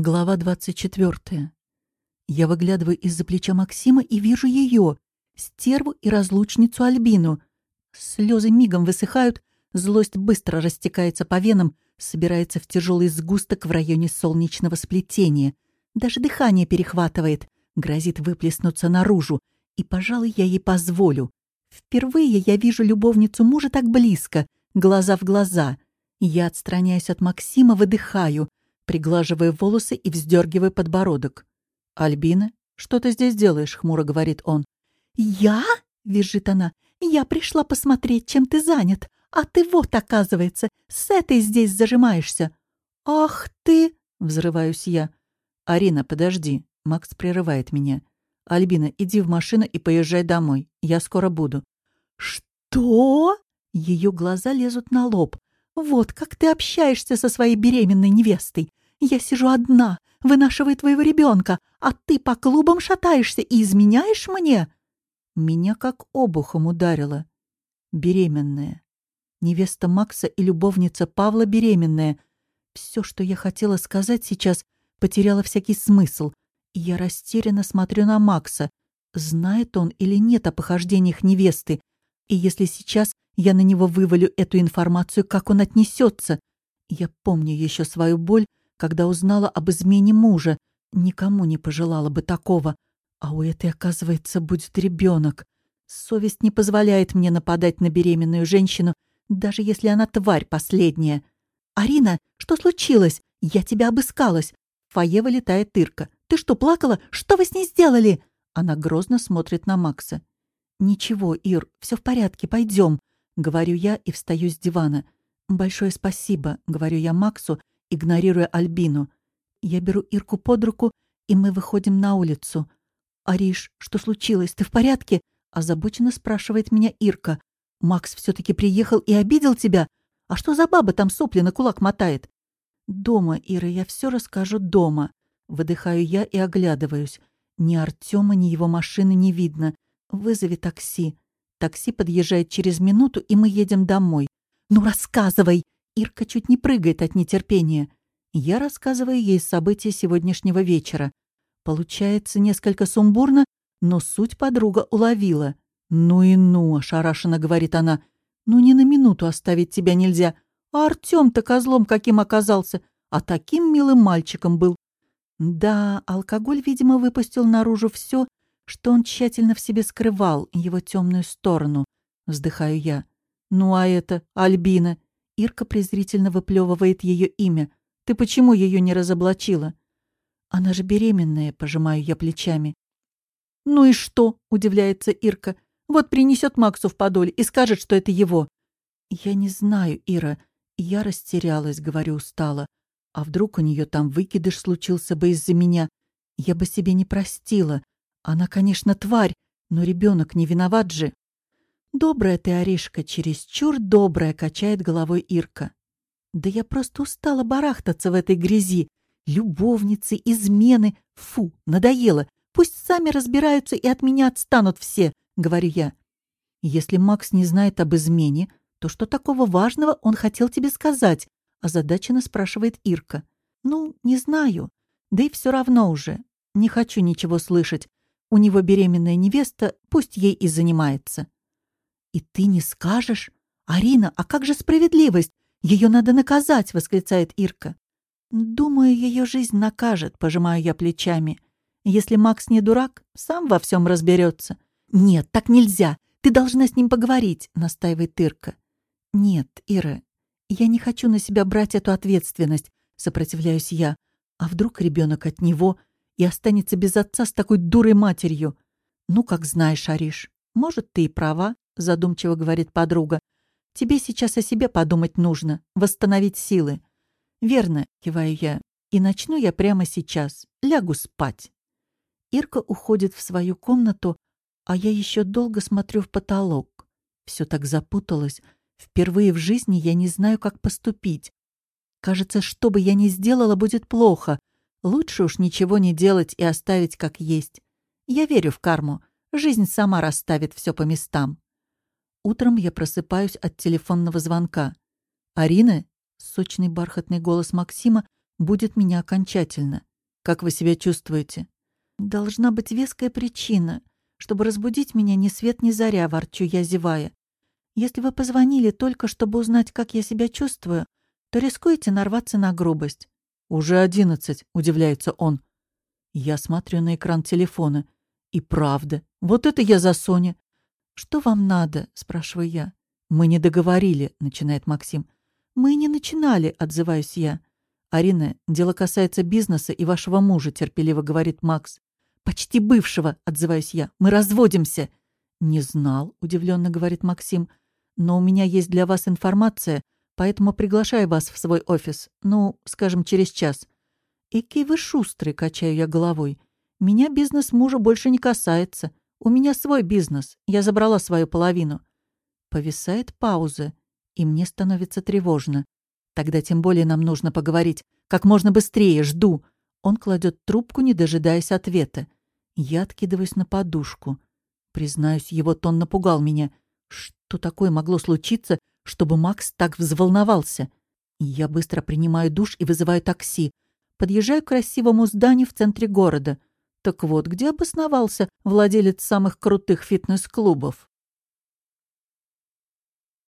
Глава 24. Я выглядываю из-за плеча Максима и вижу ее, стерву и разлучницу Альбину. Слезы мигом высыхают, злость быстро растекается по венам, собирается в тяжелый сгусток в районе солнечного сплетения. Даже дыхание перехватывает, грозит выплеснуться наружу, и, пожалуй, я ей позволю. Впервые я вижу любовницу мужа так близко, глаза в глаза. Я отстраняюсь от Максима, выдыхаю — приглаживая волосы и вздергивая подбородок. «Альбина, что ты здесь делаешь?» — хмуро говорит он. «Я?» — визжит она. «Я пришла посмотреть, чем ты занят. А ты вот, оказывается, с этой здесь зажимаешься». «Ах ты!» — взрываюсь я. «Арина, подожди». Макс прерывает меня. «Альбина, иди в машину и поезжай домой. Я скоро буду». «Что?» Ее глаза лезут на лоб. «Вот как ты общаешься со своей беременной невестой. Я сижу одна, вынашиваю твоего ребенка, а ты по клубам шатаешься и изменяешь мне?» Меня как обухом ударило. Беременная. Невеста Макса и любовница Павла беременная. Все, что я хотела сказать сейчас, потеряло всякий смысл. И я растерянно смотрю на Макса. Знает он или нет о похождениях невесты? И если сейчас я на него вывалю эту информацию, как он отнесется? Я помню еще свою боль, когда узнала об измене мужа. Никому не пожелала бы такого. А у этой, оказывается, будет ребенок. Совесть не позволяет мне нападать на беременную женщину, даже если она тварь последняя. «Арина, что случилось? Я тебя обыскалась!» В фойе вылетает Ирка. «Ты что, плакала? Что вы с ней сделали?» Она грозно смотрит на Макса. «Ничего, Ир, все в порядке, пойдем», — говорю я и встаю с дивана. «Большое спасибо», — говорю я Максу игнорируя Альбину. Я беру Ирку под руку, и мы выходим на улицу. «Ариш, что случилось? Ты в порядке?» — озабоченно спрашивает меня Ирка. «Макс все-таки приехал и обидел тебя? А что за баба там сопли на кулак мотает?» «Дома, Ира, я все расскажу дома». Выдыхаю я и оглядываюсь. Ни Артема, ни его машины не видно. Вызови такси. Такси подъезжает через минуту, и мы едем домой. «Ну, рассказывай!» Ирка чуть не прыгает от нетерпения. Я рассказываю ей события сегодняшнего вечера. Получается несколько сумбурно, но суть подруга уловила. «Ну и ну», — ошарашенно говорит она, — «ну ни на минуту оставить тебя нельзя. А Артём-то козлом каким оказался, а таким милым мальчиком был». Да, алкоголь, видимо, выпустил наружу все, что он тщательно в себе скрывал, его темную сторону. Вздыхаю я. «Ну а это, Альбина, Ирка презрительно выплевывает ее имя. «Ты почему ее не разоблачила?» «Она же беременная», — пожимаю я плечами. «Ну и что?» — удивляется Ирка. «Вот принесет Максу в подоль и скажет, что это его». «Я не знаю, Ира. Я растерялась», — говорю устало. «А вдруг у нее там выкидыш случился бы из-за меня? Я бы себе не простила. Она, конечно, тварь, но ребенок не виноват же». «Добрая ты, Аришка, чересчур добрая», — качает головой Ирка. «Да я просто устала барахтаться в этой грязи. Любовницы, измены. Фу, надоело. Пусть сами разбираются и от меня отстанут все», — говорю я. «Если Макс не знает об измене, то что такого важного он хотел тебе сказать?» — озадаченно спрашивает Ирка. «Ну, не знаю. Да и все равно уже. Не хочу ничего слышать. У него беременная невеста, пусть ей и занимается». «И ты не скажешь? Арина, а как же справедливость? Ее надо наказать!» — восклицает Ирка. «Думаю, ее жизнь накажет», — пожимаю я плечами. «Если Макс не дурак, сам во всем разберется». «Нет, так нельзя. Ты должна с ним поговорить», — настаивает Ирка. «Нет, Ира, я не хочу на себя брать эту ответственность», — сопротивляюсь я. «А вдруг ребенок от него и останется без отца с такой дурой матерью?» «Ну, как знаешь, Ариш, может, ты и права», задумчиво говорит подруга. Тебе сейчас о себе подумать нужно, восстановить силы. Верно, киваю я. И начну я прямо сейчас. Лягу спать. Ирка уходит в свою комнату, а я еще долго смотрю в потолок. Все так запуталось. Впервые в жизни я не знаю, как поступить. Кажется, что бы я ни сделала, будет плохо. Лучше уж ничего не делать и оставить как есть. Я верю в карму. Жизнь сама расставит все по местам. Утром я просыпаюсь от телефонного звонка. «Арина?» — сочный бархатный голос Максима будет меня окончательно. Как вы себя чувствуете?» «Должна быть веская причина, чтобы разбудить меня ни свет ни заря», — ворчу я, зевая. «Если вы позвонили только, чтобы узнать, как я себя чувствую, то рискуете нарваться на грубость». «Уже одиннадцать», — удивляется он. Я смотрю на экран телефона. И правда, вот это я за Соня. «Что вам надо?» — спрашиваю я. «Мы не договорили», — начинает Максим. «Мы не начинали», — отзываюсь я. «Арина, дело касается бизнеса и вашего мужа», — терпеливо говорит Макс. «Почти бывшего», — отзываюсь я. «Мы разводимся». «Не знал», — удивленно говорит Максим. «Но у меня есть для вас информация, поэтому приглашаю вас в свой офис. Ну, скажем, через час». «Экий вы шустрый», — качаю я головой. «Меня бизнес мужа больше не касается. У меня свой бизнес. Я забрала свою половину». Повисает пауза, и мне становится тревожно. Тогда тем более нам нужно поговорить. Как можно быстрее, жду. Он кладет трубку, не дожидаясь ответа. Я откидываюсь на подушку. Признаюсь, его тон напугал меня. Что такое могло случиться, чтобы Макс так взволновался? Я быстро принимаю душ и вызываю такси. Подъезжаю к красивому зданию в центре города. Так вот, где обосновался владелец самых крутых фитнес-клубов?